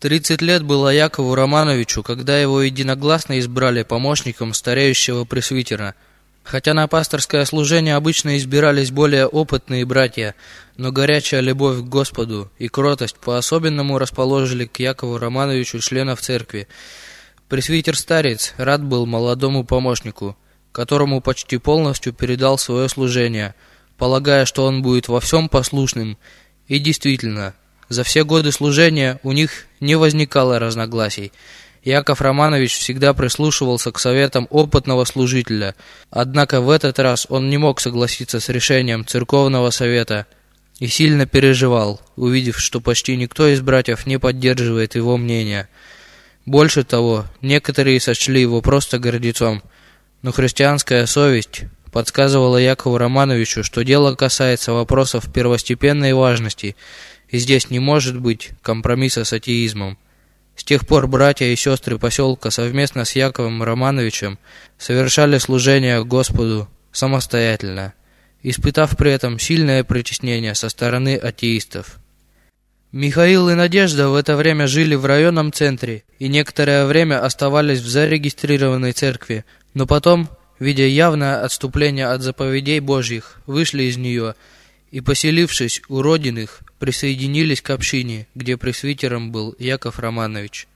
Тридцать лет было Якову Романовичу, когда его единогласно избрали помощником стареющего пресвитера. Хотя на пасторское служение обычно избирались более опытные братья, но горячая любовь к Господу и кротость по-особенному расположили к Якову Романовичу членов церкви. Пресвитер-старец рад был молодому помощнику, которому почти полностью передал свое служение, полагая, что он будет во всем послушным, и действительно – за все годы служения у них не возникало разногласий. Яков Романович всегда прислушивался к советам опытного служителя, однако в этот раз он не мог согласиться с решением церковного совета и сильно переживал, увидев, что почти никто из братьев не поддерживает его мнение. Больше того, некоторые сочли его просто гордецом, но христианская совесть подсказывала Якову Романовичу, что дело касается вопросов первостепенной важности – и здесь не может быть компромисса с атеизмом. С тех пор братья и сестры поселка совместно с Яковом Романовичем совершали служение Господу самостоятельно, испытав при этом сильное притеснение со стороны атеистов. Михаил и Надежда в это время жили в районном центре и некоторое время оставались в зарегистрированной церкви, но потом, видя явное отступление от заповедей Божьих, вышли из нее и, поселившись у родиных, присоединились к общине, где пресвитером был Яков Романович.